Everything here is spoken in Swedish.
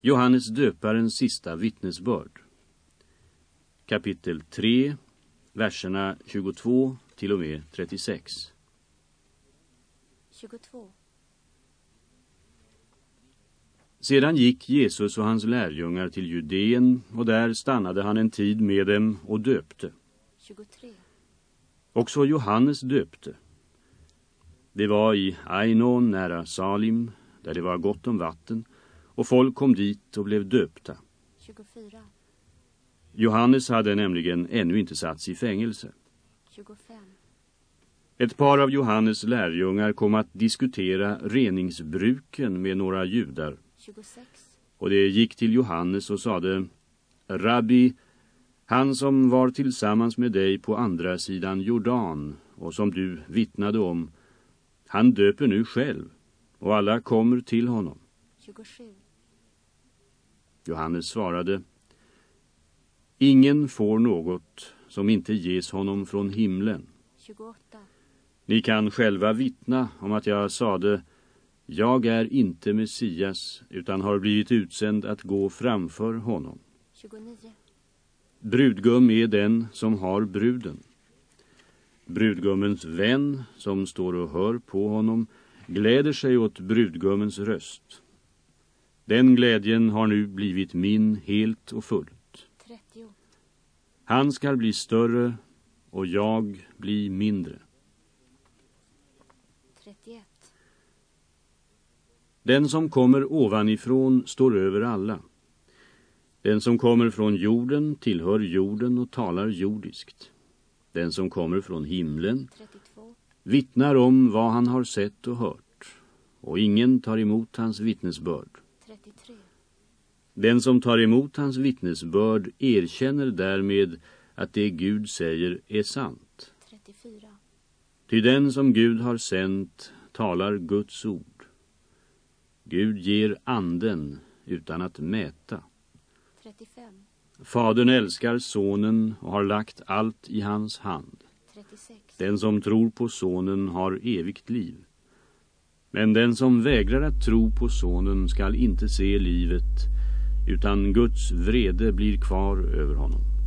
Johannes döparens sista vittnesbörd. Kapitel 3, verserna 22 till och med 36. 22. Sedan gick Jesus och hans lärjungar till Judeen och där stannade han en tid med dem och döpte. 23. Också Johannes döpte. Det var i Ainon nära Salim där det var gott om vatten och folk kom dit och blev döpta. 24. Johannes hade nämligen ännu inte satts i fängelse. 25. Ett par av Johannes lärjungar kom att diskutera reningsbruken med några judar. 26. Och det gick till Johannes och sade Rabbi, han som var tillsammans med dig på andra sidan Jordan och som du vittnade om, han döper nu själv och alla kommer till honom. 27. Johannes svarade Ingen får något som inte ges honom från himlen. 28. Ni kan själva vittna om att jag sade Jag är inte Messias utan har blivit utsänd att gå framför honom. 29. Brudgum är den som har bruden. Brudgummens vän som står och hör på honom gläder sig åt brudgummens röst. Den glädjen har nu blivit min helt och fullt. 30. Han skall bli större och jag bli mindre. 31. Den som kommer ovanifrån står över alla. Den som kommer från jorden tillhör jorden och talar jordiskt. Den som kommer från himlen 32. vittnar om vad han har sett och hört. Och ingen tar emot hans vittnesbörd. 33. Den som tar emot hans vittnesbörd erkänner därmed att det Gud säger är sant. 34. Ty den som Gud har sänt talar Guds ord. Gud ger anden utan att mäta. 35. Fadern älskar sonen och har lagt allt i hans hand. 36. Den som tror på sonen har evigt liv. Men den som vägrar att tro på sonen skall inte se livet utan Guds vrede blir kvar över honom.